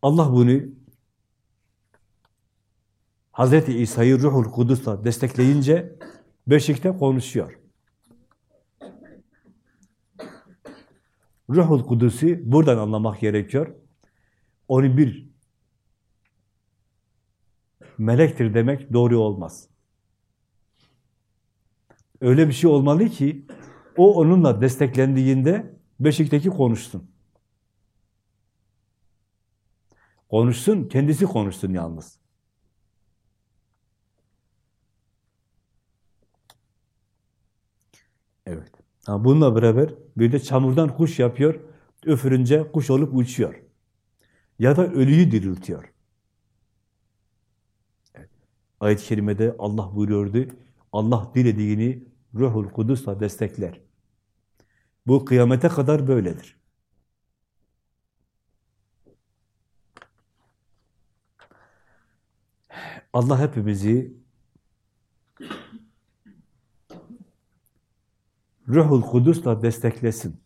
Allah bunu Hazreti İsa'yı Ruhul Kudüs'la destekleyince Beşik'te konuşuyor. Ruhul Kudüs'ü buradan anlamak gerekiyor. Onu bir melektir demek doğru olmaz. Öyle bir şey olmalı ki o onunla desteklendiğinde Beşik'teki konuşsun. Konuşsun, kendisi konuşsun yalnız. Evet. Ha, bununla beraber bir de çamurdan kuş yapıyor, öfürünce kuş olup uçuyor. Ya da ölüyü diriltiyor. Ayet-i kerimede Allah buyuruyordu, Allah dilediğini Ruhul Kudüs'la destekler. Bu kıyamete kadar böyledir. Allah hepimizi Ruhul Kudüs'la desteklesin.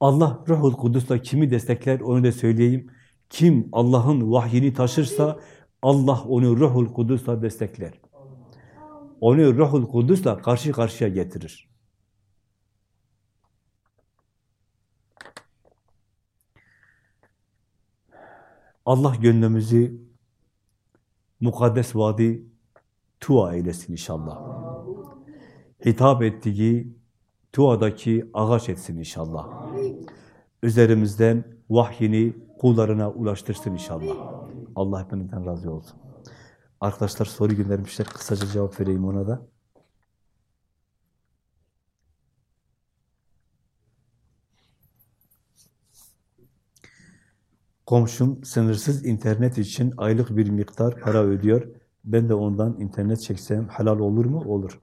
Allah Ruhul Kudüs'la kimi destekler onu da söyleyeyim. Kim Allah'ın vahyini taşırsa Allah onu Ruhul Kudüs'la destekler. Onu Ruhul Kudüs'la karşı karşıya getirir. Allah gönlümüzü mukaddes vadi Tua eylesin inşallah. Hitap ettiği Tua'daki ağaç etsin inşallah. Üzerimizden vahyini kullarına ulaştırsın inşallah. Allah hepinizden razı olsun. Arkadaşlar soru göndermişler. Kısaca cevap vereyim ona da. Komşum sınırsız internet için aylık bir miktar para ödüyor. Ben de ondan internet çeksem helal olur mu? Olur.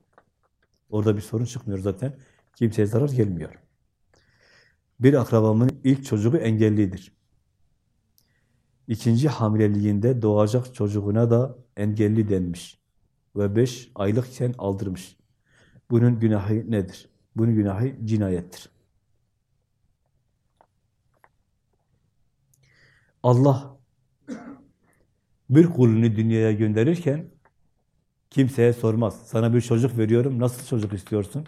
Orada bir sorun çıkmıyor zaten. Kimseye zarar gelmiyor. Bir akrabamın ilk çocuğu engellidir. İkinci hamileliğinde doğacak çocuğuna da engelli denmiş. Ve beş aylıkken aldırmış. Bunun günahı nedir? Bunun günahı cinayettir. Allah bir kulunu dünyaya gönderirken kimseye sormaz. Sana bir çocuk veriyorum, nasıl çocuk istiyorsun?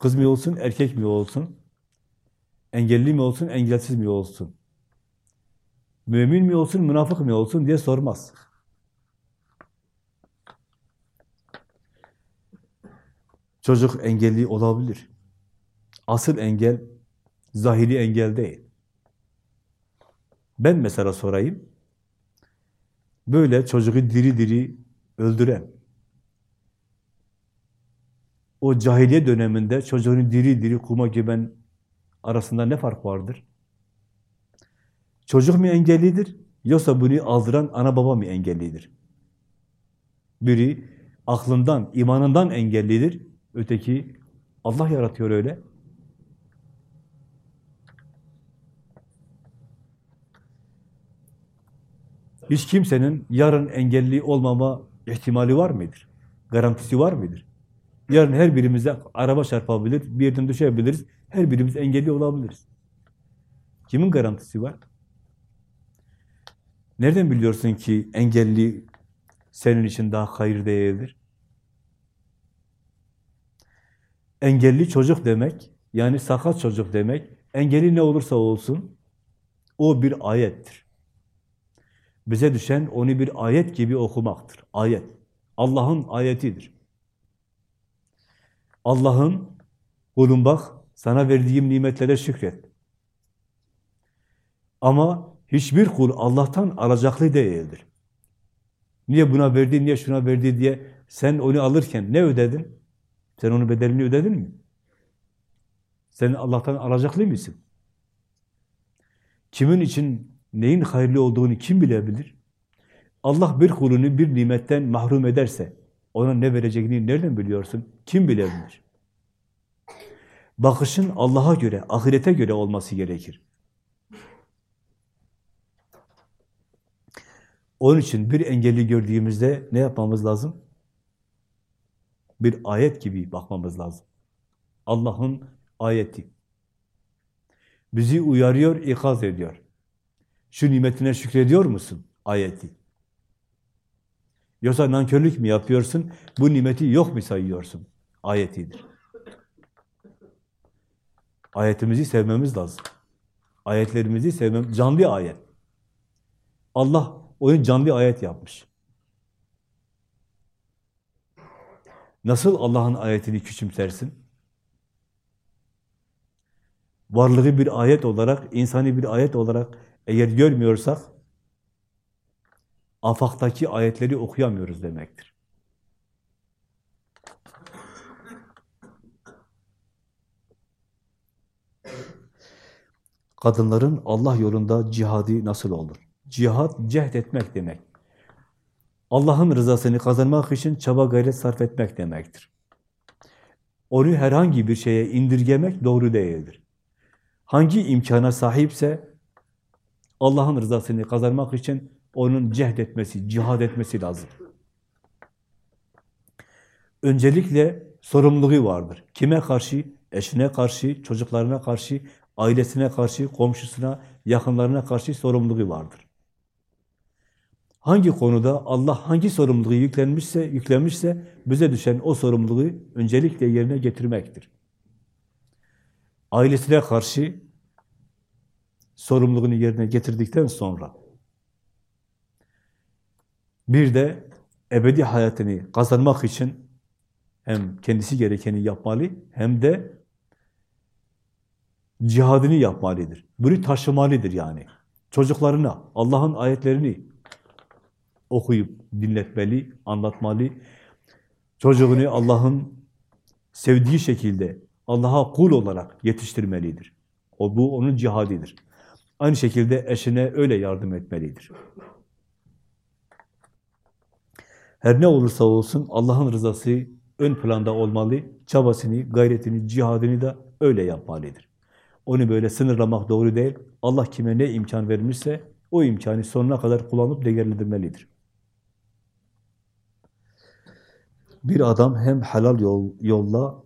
Kız mı olsun, erkek mi olsun? Engelli mi olsun, engelsiz mi olsun? Mümin mi olsun, münafık mı olsun diye sormaz. Çocuk engelli olabilir. Asıl engel, zahiri engel değil. Ben mesela sorayım, böyle çocuğu diri diri öldüren, o cahiliye döneminde çocuğunu diri diri kuma gömen arasında ne fark vardır? Çocuk mu engellidir, Yoksa bunu aldıran ana baba mı engellidir? Biri aklından, imanından engellidir. Öteki Allah yaratıyor öyle. Hiç kimsenin yarın engelli olmama ihtimali var mıdır? Garantisi var mıdır? Yarın her birimize araba çarpabilir, bir yerden düşebiliriz, her birimiz engelli olabiliriz. Kimin garantisi var? Nereden biliyorsun ki engelli senin için daha hayır değildir? Engelli çocuk demek, yani sakat çocuk demek, engeli ne olursa olsun, o bir ayettir. Bize düşen onu bir ayet gibi okumaktır. Ayet. Allah'ın ayetidir. Allah'ın, kulum bak, sana verdiğim nimetlere şükret. Ama hiçbir kul Allah'tan alacaklı değildir. Niye buna verdi, niye şuna verdi diye sen onu alırken ne ödedin? Sen onun bedelini ödedin mi? Sen Allah'tan alacaklı mısın? Kimin için neyin hayırlı olduğunu kim bilebilir? Allah bir kulunu bir nimetten mahrum ederse ona ne vereceğini nereden biliyorsun? Kim bilebilir? Bakışın Allah'a göre, ahirete göre olması gerekir. Onun için bir engelli gördüğümüzde ne yapmamız lazım? Bir ayet gibi bakmamız lazım. Allah'ın ayeti. Bizi uyarıyor, ikaz ediyor. Şu nimetine şükrediyor musun? Ayeti. Yoksa nankörlük mü yapıyorsun? Bu nimeti yok mu sayıyorsun? Ayetidir. Ayetimizi sevmemiz lazım. Ayetlerimizi sevmemiz, canlı ayet. Allah onu canlı ayet yapmış. Nasıl Allah'ın ayetini küçümsersin? Varlığı bir ayet olarak, insani bir ayet olarak eğer görmüyorsak, afaktaki ayetleri okuyamıyoruz demektir. Kadınların Allah yolunda cihadı nasıl olur? Cihad, cehd etmek demek. Allah'ın rızasını kazanmak için çaba gayret sarf etmek demektir. Onu herhangi bir şeye indirgemek doğru değildir. Hangi imkana sahipse Allah'ın rızasını kazanmak için onun cehd etmesi, cihad etmesi lazım. Öncelikle sorumluluğu vardır. Kime karşı? Eşine karşı, çocuklarına karşı, ailesine karşı, komşusuna, yakınlarına karşı sorumluluğu vardır. Hangi konuda Allah hangi sorumluluğu yüklenmişse, yüklenmişse bize düşen o sorumluluğu öncelikle yerine getirmektir. Ailesine karşı sorumluluğunu yerine getirdikten sonra bir de ebedi hayatını kazanmak için hem kendisi gerekeni yapmalı hem de cihadını yapmalıdır. Bunu taşımalıdır yani. Çocuklarına Allah'ın ayetlerini okuyup dinletmeli, anlatmalı. Çocuğunu Allah'ın sevdiği şekilde Allah'a kul olarak yetiştirmelidir. O bu onun cihadidir. Aynı şekilde eşine öyle yardım etmelidir. Her ne olursa olsun Allah'ın rızası ön planda olmalı. Çabasını, gayretini, cihadını da öyle yapmalıdır. Onu böyle sınırlamak doğru değil. Allah kime ne imkan vermişse o imkanı sonuna kadar kullanıp değerlendirmelidir. Bir adam hem helal yol, yolla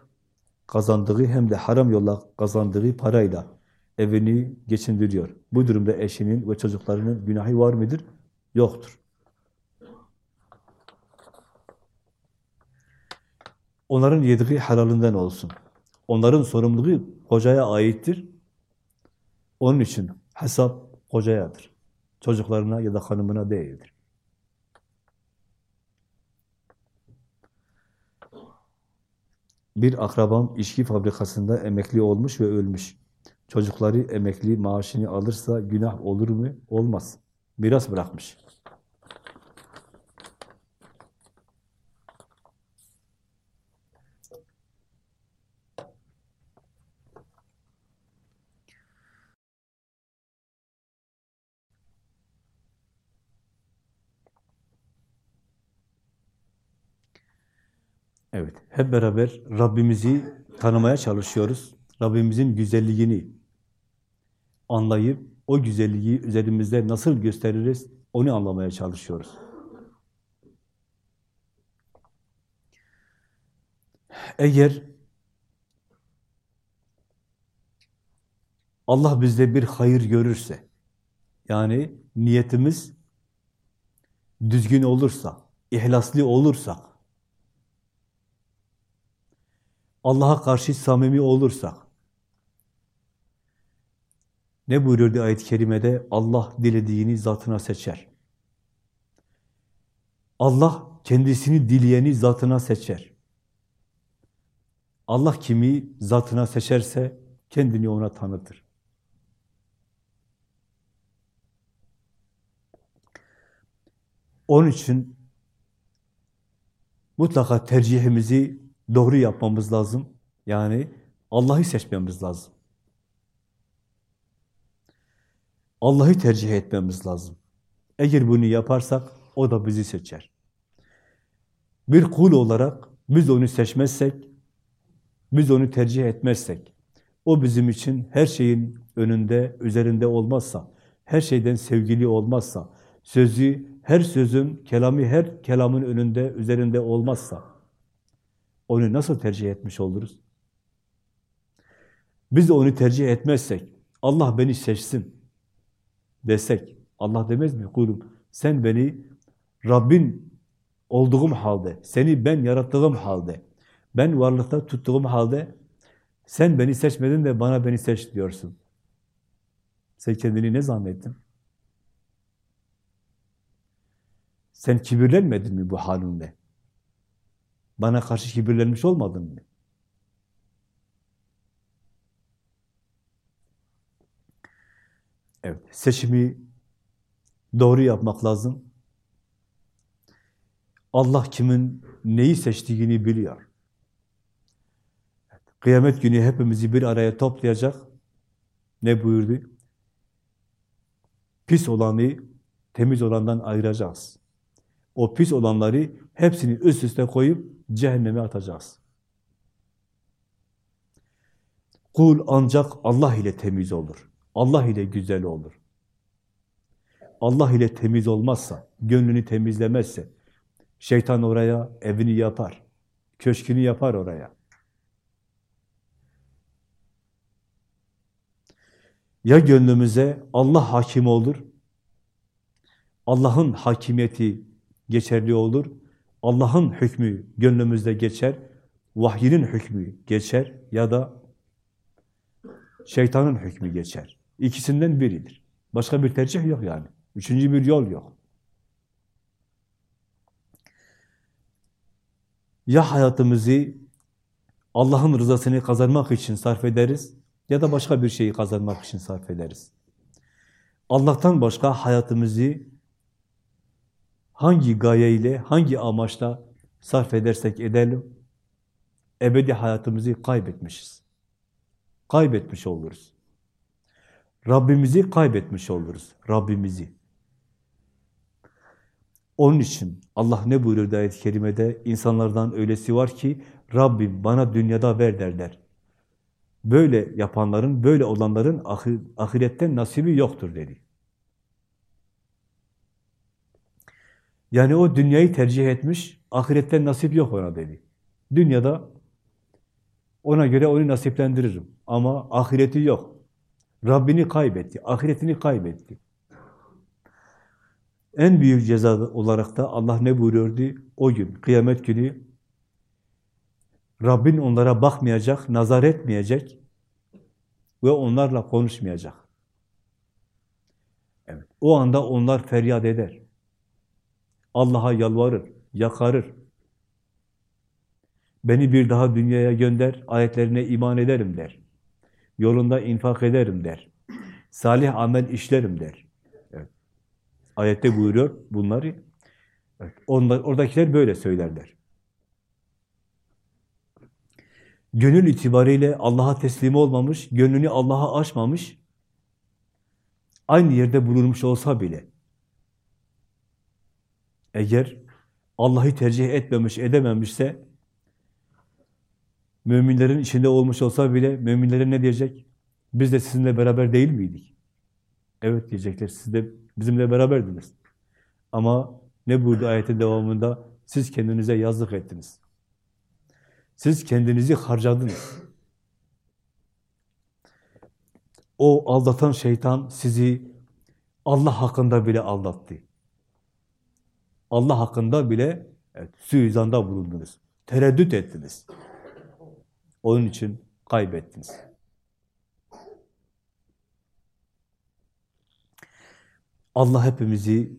kazandığı hem de haram yolla kazandığı parayla evini geçindiriyor. Bu durumda eşinin ve çocuklarının günahı var mıdır? Yoktur. Onların yediği helalinden olsun. Onların sorumluluğu kocaya aittir. Onun için hesap kocayadır. Çocuklarına ya da hanımına değildir. Bir akrabam içki fabrikasında emekli olmuş ve ölmüş. Çocukları emekli maaşını alırsa günah olur mu? Olmaz. Miras bırakmış. Evet hep beraber Rabbimizi tanımaya çalışıyoruz. Rabbimizin güzelliğini anlayıp o güzelliği üzerimizde nasıl gösteririz onu anlamaya çalışıyoruz. Eğer Allah bizde bir hayır görürse, yani niyetimiz düzgün olursa, ihlaslı olursak, Allah'a karşı samimi olursak, ne buyuruyordu ayet-i kerimede? Allah dilediğini zatına seçer. Allah kendisini dileyeni zatına seçer. Allah kimi zatına seçerse kendini ona tanıtır. Onun için mutlaka tercihimizi doğru yapmamız lazım. Yani Allah'ı seçmemiz lazım. Allah'ı tercih etmemiz lazım. Eğer bunu yaparsak o da bizi seçer. Bir kul olarak biz onu seçmezsek, biz onu tercih etmezsek, o bizim için her şeyin önünde, üzerinde olmazsa, her şeyden sevgili olmazsa, sözü, her sözün, kelamı her kelamın önünde, üzerinde olmazsa, onu nasıl tercih etmiş oluruz? Biz de onu tercih etmezsek, Allah beni seçsin desek, Allah demez mi kulum? Sen beni Rabbin olduğum halde, seni ben yarattığım halde, ben varlıkta tuttuğum halde, sen beni seçmedin de bana beni seç diyorsun. Sen kendini ne zannettin? Sen kibirlenmedin mi bu halinde? Bana karşı kibirlenmiş olmadın mı? Evet, seçimi doğru yapmak lazım. Allah kimin neyi seçtiğini biliyor. Kıyamet günü hepimizi bir araya toplayacak. Ne buyurdu? Pis olanı temiz olandan ayıracağız. O pis olanları hepsini üst üste koyup cehenneme atacağız. Kul ancak Allah ile temiz olur. Allah ile güzel olur. Allah ile temiz olmazsa, gönlünü temizlemezse, şeytan oraya evini yapar, köşkünü yapar oraya. Ya gönlümüze Allah hakim olur, Allah'ın hakimiyeti geçerli olur, Allah'ın hükmü gönlümüzde geçer, vahyinin hükmü geçer ya da şeytanın hükmü geçer. İkisinden biridir. Başka bir tercih yok yani. Üçüncü bir yol yok. Ya hayatımızı Allah'ın rızasını kazanmak için sarf ederiz ya da başka bir şeyi kazanmak için sarf ederiz. Allah'tan başka hayatımızı hangi gayeyle, hangi amaçla sarf edersek edelim, ebedi hayatımızı kaybetmişiz. Kaybetmiş oluruz. Rabbimizi kaybetmiş oluruz. Rabbimizi. Onun için Allah ne buyuruyor ayet-i kerimede? İnsanlardan öylesi var ki Rabbim bana dünyada ver derler. Böyle yapanların, böyle olanların ahir, ahiretten nasibi yoktur dedi. Yani o dünyayı tercih etmiş, ahiretten nasip yok ona dedi. Dünyada ona göre onu nasiplendiririm ama ahireti yok. Rabbini kaybetti, ahiretini kaybetti. En büyük ceza olarak da Allah ne buyuruyordu? O gün, kıyamet günü Rabbin onlara bakmayacak, nazar etmeyecek ve onlarla konuşmayacak. Evet. O anda onlar feryat eder. Allah'a yalvarır, yakarır. Beni bir daha dünyaya gönder, ayetlerine iman ederim der. Yolunda infak ederim der. Salih amel işlerim der. Evet. Ayette buyuruyor bunları. Evet. Onlar, oradakiler böyle söylerler. Gönül itibariyle Allah'a teslim olmamış, gönlünü Allah'a açmamış, aynı yerde bulunmuş olsa bile, eğer Allah'ı tercih etmemiş, edememişse, Müminlerin içinde olmuş olsa bile müminlere ne diyecek? Biz de sizinle beraber değil miydik? Evet diyecekler. Siz de bizimle beraberdiniz. Ama ne buyurdu ayetin devamında? Siz kendinize yazlık ettiniz. Siz kendinizi harcadınız. O aldatan şeytan sizi Allah hakkında bile aldattı. Allah hakkında bile evet, suizanda bulundunuz. Tereddüt ettiniz. Onun için kaybettiniz. Allah hepimizi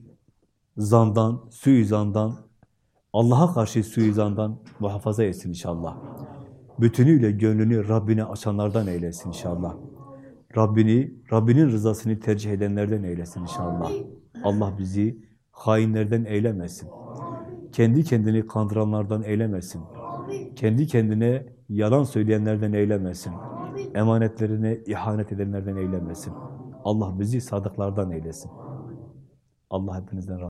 zandan, suizandan, Allah'a karşı suizandan muhafaza etsin inşallah. Bütünüyle gönlünü Rabbine açanlardan eylesin inşallah. Rabbini, Rabbinin rızasını tercih edenlerden eylesin inşallah. Allah bizi hainlerden eylemesin. Kendi kendini kandıranlardan eylemesin. Kendi kendine yalan söyleyenlerden eylemesin. Emanetlerine ihanet edenlerden eylemesin. Allah bizi sadıklardan eylesin. Allah hepinizden razı